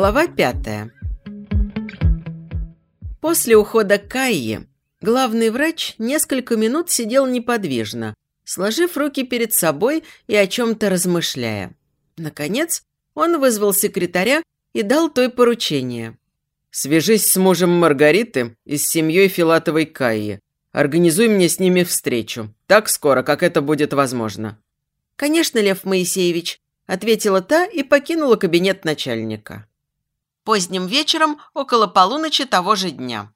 Глава пятая. После ухода Кайи главный врач несколько минут сидел неподвижно, сложив руки перед собой и о чем-то размышляя. Наконец, он вызвал секретаря и дал той поручение. «Свяжись с мужем Маргариты и с семьей Филатовой Кайи. Организуй мне с ними встречу. Так скоро, как это будет возможно». «Конечно, Лев Моисеевич», – ответила та и покинула кабинет начальника поздним вечером около полуночи того же дня.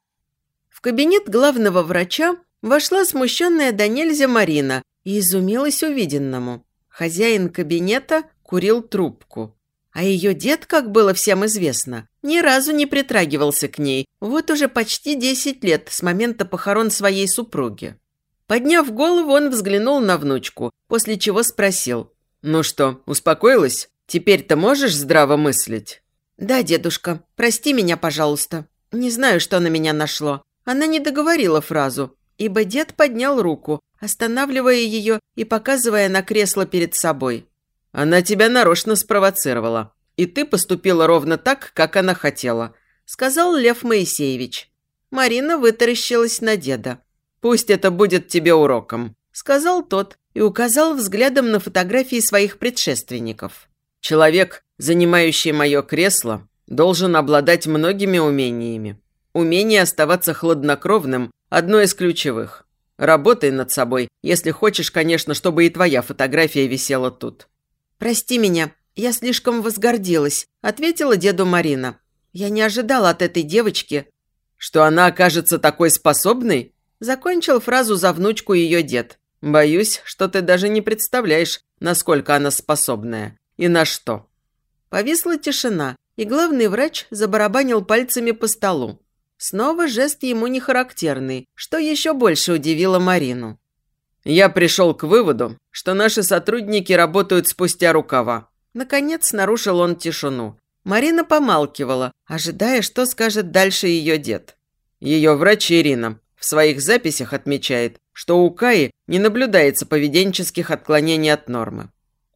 В кабинет главного врача вошла смущенная до нельзя Марина и изумилась увиденному. Хозяин кабинета курил трубку. А ее дед, как было всем известно, ни разу не притрагивался к ней. Вот уже почти десять лет с момента похорон своей супруги. Подняв голову, он взглянул на внучку, после чего спросил. «Ну что, успокоилась? Теперь-то можешь здраво мыслить?» «Да, дедушка, прости меня, пожалуйста. Не знаю, что на меня нашло». Она не договорила фразу, ибо дед поднял руку, останавливая ее и показывая на кресло перед собой. «Она тебя нарочно спровоцировала, и ты поступила ровно так, как она хотела», сказал Лев Моисеевич. Марина вытаращилась на деда. «Пусть это будет тебе уроком», сказал тот и указал взглядом на фотографии своих предшественников. Человек, занимающий мое кресло, должен обладать многими умениями. Умение оставаться хладнокровным – одно из ключевых. Работай над собой, если хочешь, конечно, чтобы и твоя фотография висела тут. «Прости меня, я слишком возгордилась», – ответила деду Марина. «Я не ожидала от этой девочки». «Что она окажется такой способной?» – закончил фразу за внучку ее дед. «Боюсь, что ты даже не представляешь, насколько она способная. И на что? Повисла тишина, и главный врач забарабанил пальцами по столу. Снова жест ему не характерный, что еще больше удивило Марину. «Я пришел к выводу, что наши сотрудники работают спустя рукава». Наконец нарушил он тишину. Марина помалкивала, ожидая, что скажет дальше ее дед. Ее врач Ирина в своих записях отмечает, что у Каи не наблюдается поведенческих отклонений от нормы.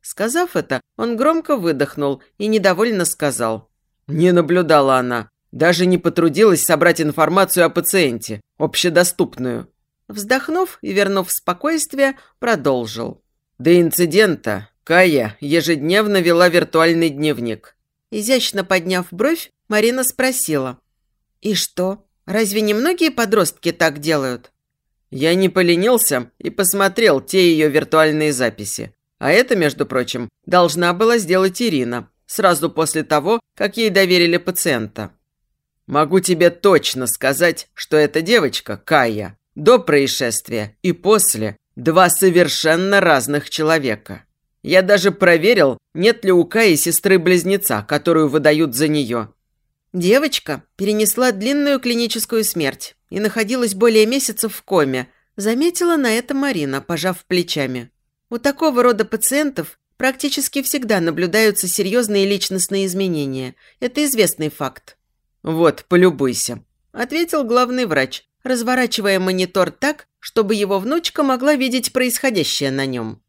Сказав это, он громко выдохнул и недовольно сказал. «Не наблюдала она. Даже не потрудилась собрать информацию о пациенте, общедоступную». Вздохнув и вернув спокойствие, продолжил. До инцидента Кая ежедневно вела виртуальный дневник. Изящно подняв бровь, Марина спросила. «И что? Разве не многие подростки так делают?» Я не поленился и посмотрел те ее виртуальные записи. А это, между прочим, должна была сделать Ирина, сразу после того, как ей доверили пациента. Могу тебе точно сказать, что эта девочка, Кая, до происшествия и после – два совершенно разных человека. Я даже проверил, нет ли у Каи сестры-близнеца, которую выдают за нее. Девочка перенесла длинную клиническую смерть и находилась более месяцев в коме, заметила на это Марина, пожав плечами. У такого рода пациентов практически всегда наблюдаются серьезные личностные изменения. Это известный факт. «Вот, полюбуйся», – ответил главный врач, разворачивая монитор так, чтобы его внучка могла видеть происходящее на нем.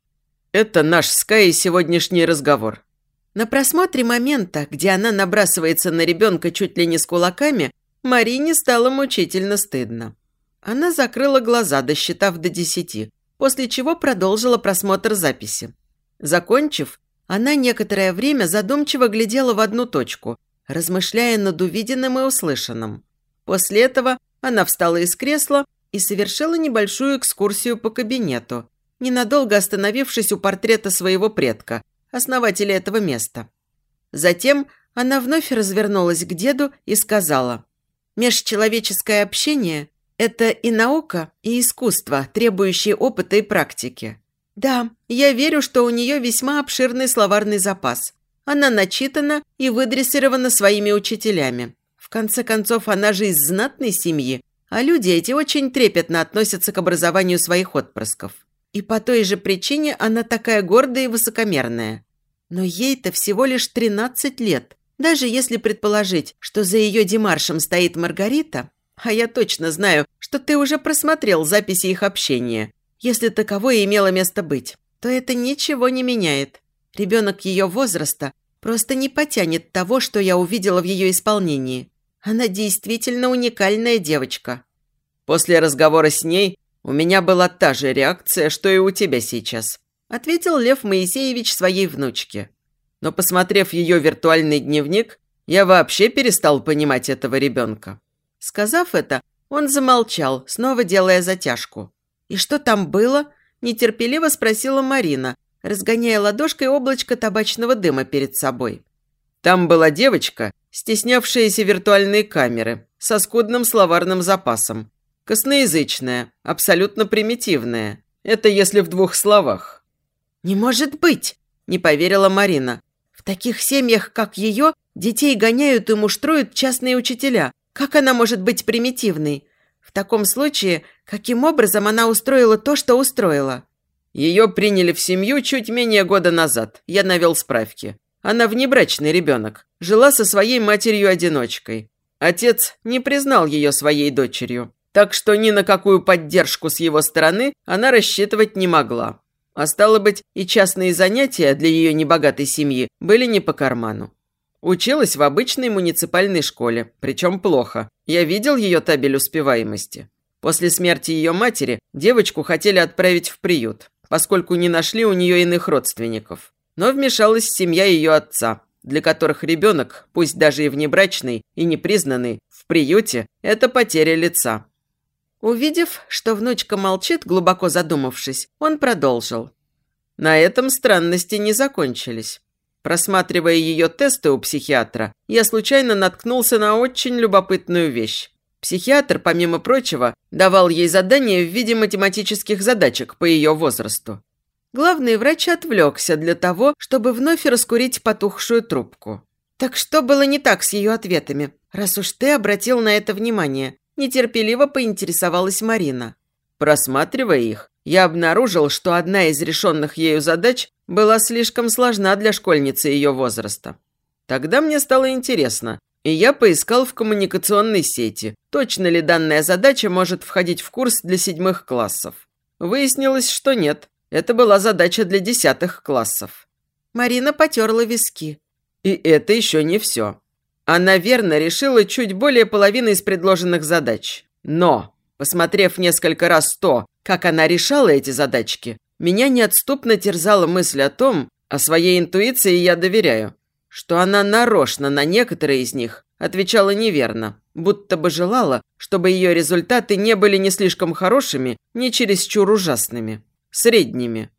«Это наш с Каей сегодняшний разговор». На просмотре момента, где она набрасывается на ребенка чуть ли не с кулаками, Марине стало мучительно стыдно. Она закрыла глаза, досчитав до десяти, после чего продолжила просмотр записи. Закончив, она некоторое время задумчиво глядела в одну точку, размышляя над увиденным и услышанным. После этого она встала из кресла и совершила небольшую экскурсию по кабинету, ненадолго остановившись у портрета своего предка, основателя этого места. Затем она вновь развернулась к деду и сказала, «Межчеловеческое общение это и наука, и искусство, требующие опыта и практики. Да, я верю, что у нее весьма обширный словарный запас. Она начитана и выдрессирована своими учителями. В конце концов, она же из знатной семьи, а люди эти очень трепетно относятся к образованию своих отпрысков. И по той же причине она такая гордая и высокомерная. Но ей-то всего лишь 13 лет. Даже если предположить, что за ее демаршем стоит Маргарита, а я точно знаю, что ты уже просмотрел записи их общения. Если таковое имело место быть, то это ничего не меняет. Ребенок ее возраста просто не потянет того, что я увидела в ее исполнении. Она действительно уникальная девочка. После разговора с ней у меня была та же реакция, что и у тебя сейчас, ответил Лев Моисеевич своей внучке. Но посмотрев ее виртуальный дневник, я вообще перестал понимать этого ребенка. Сказав это, он замолчал, снова делая затяжку. «И что там было?» – нетерпеливо спросила Марина, разгоняя ладошкой облачко табачного дыма перед собой. Там была девочка, стеснявшаяся виртуальной камеры, со скудным словарным запасом. Косноязычная, абсолютно примитивная. Это если в двух словах. «Не может быть!» – не поверила Марина. «В таких семьях, как ее, детей гоняют и муштруют частные учителя. Как она может быть примитивной? В таком случае, каким образом она устроила то, что устроила?» Ее приняли в семью чуть менее года назад. Я навел справки. Она внебрачный ребенок. Жила со своей матерью-одиночкой. Отец не признал ее своей дочерью. Так что ни на какую поддержку с его стороны она рассчитывать не могла. А стало быть, и частные занятия для ее небогатой семьи были не по карману. Училась в обычной муниципальной школе, причем плохо. Я видел ее табель успеваемости. После смерти ее матери девочку хотели отправить в приют поскольку не нашли у нее иных родственников. Но вмешалась семья ее отца, для которых ребенок, пусть даже и внебрачный, и непризнанный, в приюте – это потеря лица. Увидев, что внучка молчит, глубоко задумавшись, он продолжил. На этом странности не закончились. Просматривая ее тесты у психиатра, я случайно наткнулся на очень любопытную вещь. Психиатр, помимо прочего, давал ей задания в виде математических задачек по ее возрасту. Главный врач отвлекся для того, чтобы вновь раскурить потухшую трубку. «Так что было не так с ее ответами, раз уж ты обратил на это внимание?» Нетерпеливо поинтересовалась Марина. Просматривая их, я обнаружил, что одна из решенных ею задач была слишком сложна для школьницы ее возраста. Тогда мне стало интересно, и я поискал в коммуникационной сети, точно ли данная задача может входить в курс для седьмых классов. Выяснилось, что нет. Это была задача для десятых классов. Марина потерла виски. И это еще не все. Она верно решила чуть более половины из предложенных задач. Но, посмотрев несколько раз то, как она решала эти задачки, меня неотступно терзала мысль о том, о своей интуиции я доверяю, что она нарочно на некоторые из них отвечала неверно, будто бы желала, чтобы ее результаты не были ни слишком хорошими, ни чересчур ужасными, средними.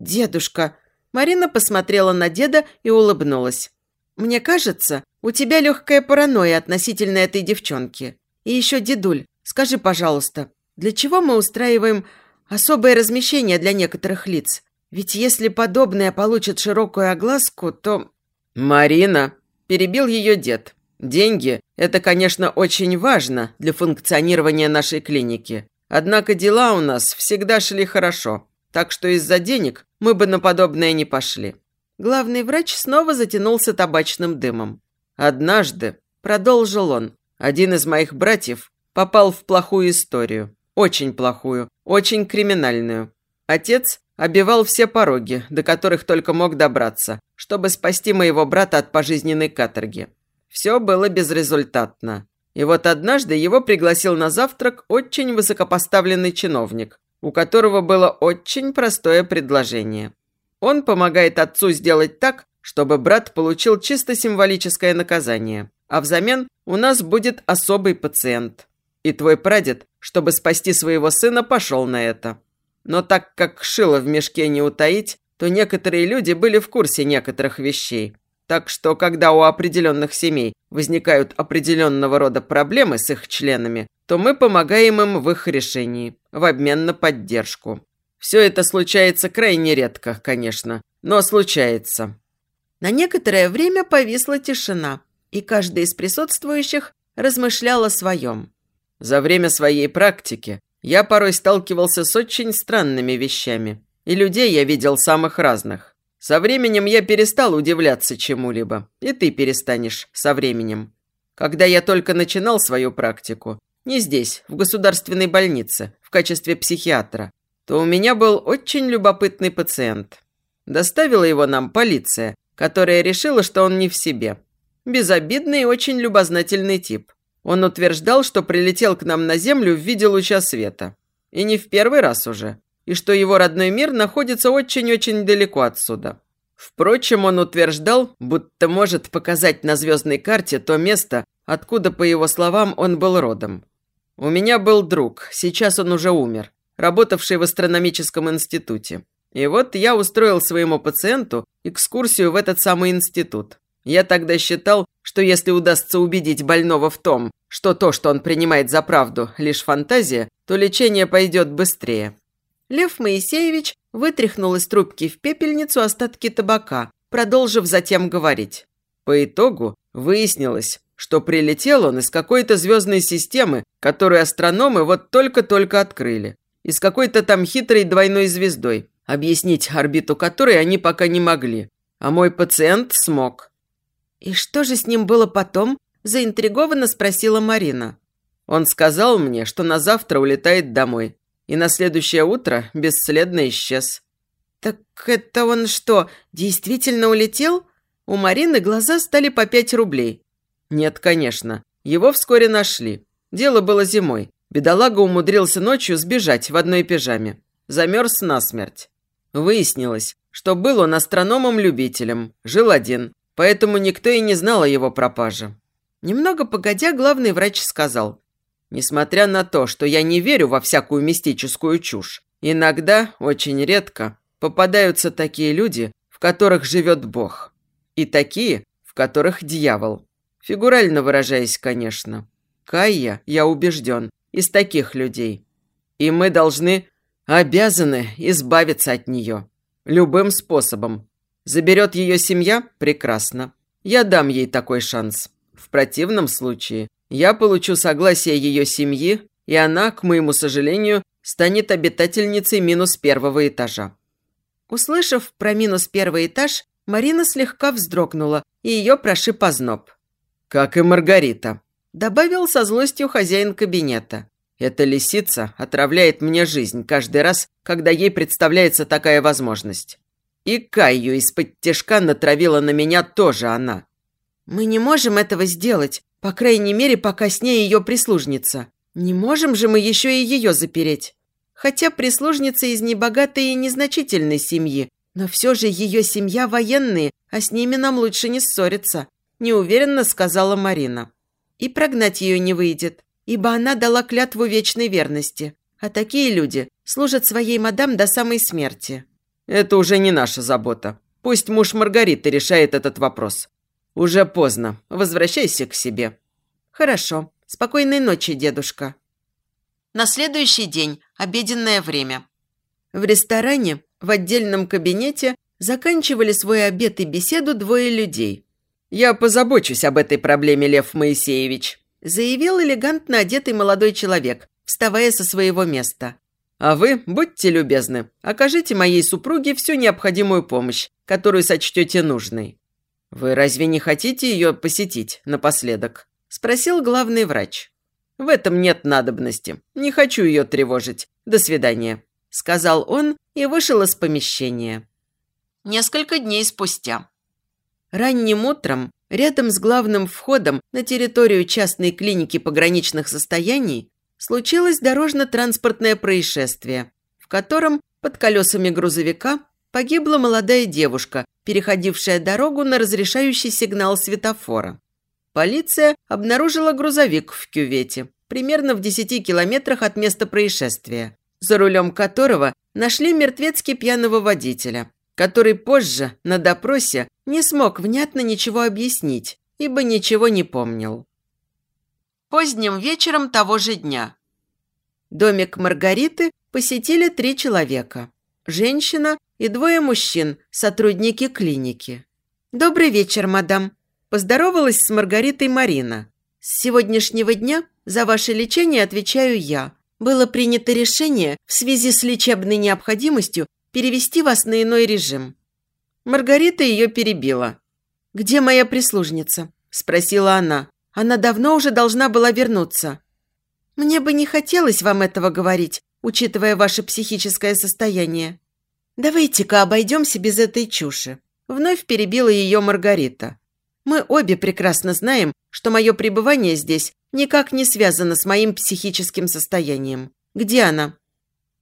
«Дедушка!» Марина посмотрела на деда и улыбнулась. «Мне кажется, у тебя легкая паранойя относительно этой девчонки. И еще, дедуль, скажи, пожалуйста, для чего мы устраиваем особое размещение для некоторых лиц? Ведь если подобное получит широкую огласку, то «Марина!» – перебил ее дед. «Деньги – это, конечно, очень важно для функционирования нашей клиники. Однако дела у нас всегда шли хорошо, так что из-за денег мы бы на подобное не пошли». Главный врач снова затянулся табачным дымом. «Однажды», – продолжил он, – «один из моих братьев попал в плохую историю. Очень плохую, очень криминальную. Отец обивал все пороги, до которых только мог добраться, чтобы спасти моего брата от пожизненной каторги. Все было безрезультатно. И вот однажды его пригласил на завтрак очень высокопоставленный чиновник, у которого было очень простое предложение. Он помогает отцу сделать так, чтобы брат получил чисто символическое наказание, а взамен у нас будет особый пациент. И твой прадед, чтобы спасти своего сына, пошел на это. Но так как шило в мешке не утаить, то некоторые люди были в курсе некоторых вещей. Так что, когда у определенных семей возникают определенного рода проблемы с их членами, то мы помогаем им в их решении, в обмен на поддержку. Все это случается крайне редко, конечно, но случается. На некоторое время повисла тишина, и каждый из присутствующих размышлял о своем. За время своей практики я порой сталкивался с очень странными вещами. И людей я видел самых разных. Со временем я перестал удивляться чему-либо. И ты перестанешь со временем. Когда я только начинал свою практику, не здесь, в государственной больнице, в качестве психиатра, то у меня был очень любопытный пациент. Доставила его нам полиция, которая решила, что он не в себе. Безобидный и очень любознательный тип. Он утверждал, что прилетел к нам на Землю в виде луча света. И не в первый раз уже. И что его родной мир находится очень-очень далеко отсюда. Впрочем, он утверждал, будто может показать на звездной карте то место, откуда, по его словам, он был родом. У меня был друг, сейчас он уже умер, работавший в астрономическом институте. И вот я устроил своему пациенту экскурсию в этот самый институт. Я тогда считал, что если удастся убедить больного в том, что то, что он принимает за правду, лишь фантазия, то лечение пойдет быстрее. Лев Моисеевич вытряхнул из трубки в пепельницу остатки табака, продолжив затем говорить. По итогу выяснилось, что прилетел он из какой-то звездной системы, которую астрономы вот только-только открыли. Из какой-то там хитрой двойной звездой, объяснить орбиту которой они пока не могли. А мой пациент смог. «И что же с ним было потом?» – заинтригованно спросила Марина. Он сказал мне, что на завтра улетает домой, и на следующее утро бесследно исчез. «Так это он что, действительно улетел?» У Марины глаза стали по пять рублей. «Нет, конечно. Его вскоре нашли. Дело было зимой. Бедолага умудрился ночью сбежать в одной пижаме. Замерз насмерть. Выяснилось, что был он астрономом-любителем, жил один, поэтому никто и не знал о его пропаже. Немного погодя, главный врач сказал, «Несмотря на то, что я не верю во всякую мистическую чушь, иногда, очень редко, попадаются такие люди, в которых живет Бог. И такие, в которых дьявол. Фигурально выражаясь, конечно. Кайя, я убежден, из таких людей. И мы должны, обязаны избавиться от нее. Любым способом. Заберет ее семья – прекрасно. Я дам ей такой шанс. В противном случае я получу согласие ее семьи, и она, к моему сожалению, станет обитательницей минус первого этажа. Услышав про минус первый этаж, Марина слегка вздрогнула, и ее прошиб озноб. «Как и Маргарита», – добавил со злостью хозяин кабинета. «Эта лисица отравляет мне жизнь каждый раз, когда ей представляется такая возможность. И Каю из-под тяжка натравила на меня тоже она». «Мы не можем этого сделать, по крайней мере, пока с ней ее прислужница. Не можем же мы еще и ее запереть. Хотя прислужница из небогатой и незначительной семьи, но все же ее семья военные, а с ними нам лучше не ссориться», – неуверенно сказала Марина. «И прогнать ее не выйдет, ибо она дала клятву вечной верности, а такие люди служат своей мадам до самой смерти». «Это уже не наша забота. Пусть муж Маргариты решает этот вопрос. Уже поздно. Возвращайся к себе». «Хорошо. Спокойной ночи, дедушка». На следующий день – обеденное время. В ресторане в отдельном кабинете заканчивали свой обед и беседу двое людей. «Я позабочусь об этой проблеме, Лев Моисеевич», заявил элегантно одетый молодой человек, вставая со своего места. «А вы, будьте любезны, окажите моей супруге всю необходимую помощь, которую сочтете нужной». «Вы разве не хотите ее посетить напоследок?» – спросил главный врач. «В этом нет надобности. Не хочу ее тревожить. До свидания», – сказал он и вышел из помещения. Несколько дней спустя. Ранним утром, рядом с главным входом на территорию частной клиники пограничных состояний, случилось дорожно-транспортное происшествие, в котором под колесами грузовика погибла молодая девушка, переходившая дорогу на разрешающий сигнал светофора. Полиция обнаружила грузовик в кювете, примерно в 10 километрах от места происшествия, за рулем которого нашли мертвецки пьяного водителя, который позже, на допросе, не смог внятно ничего объяснить, ибо ничего не помнил. Поздним вечером того же дня. Домик Маргариты посетили три человека. Женщина и двое мужчин, сотрудники клиники. «Добрый вечер, мадам», – поздоровалась с Маргаритой Марина. «С сегодняшнего дня за ваше лечение отвечаю я. Было принято решение в связи с лечебной необходимостью перевести вас на иной режим». Маргарита ее перебила. «Где моя прислужница?» – спросила она. «Она давно уже должна была вернуться». «Мне бы не хотелось вам этого говорить, учитывая ваше психическое состояние. Давайте-ка обойдемся без этой чуши. вновь перебила ее Маргарита. «Мы обе прекрасно знаем, что мое пребывание здесь никак не связано с моим психическим состоянием. Где она?»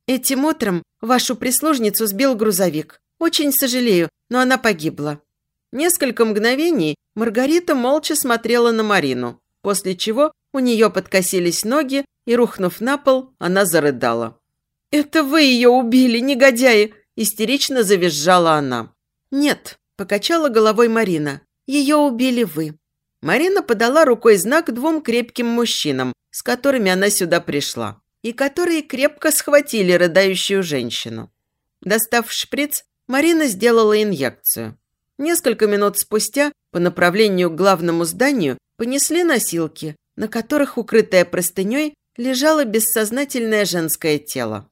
«Этим утром вашу прислужницу сбил грузовик. Очень сожалею, но она погибла». Несколько мгновений Маргарита молча смотрела на Марину, после чего у нее подкосились ноги, и, рухнув на пол, она зарыдала. «Это вы ее убили, негодяи!» – истерично завизжала она. «Нет», – покачала головой Марина, – «ее убили вы». Марина подала рукой знак двум крепким мужчинам, с которыми она сюда пришла, и которые крепко схватили рыдающую женщину. Достав шприц, Марина сделала инъекцию. Несколько минут спустя по направлению к главному зданию понесли носилки, на которых, укрытая простыней, лежало бессознательное женское тело.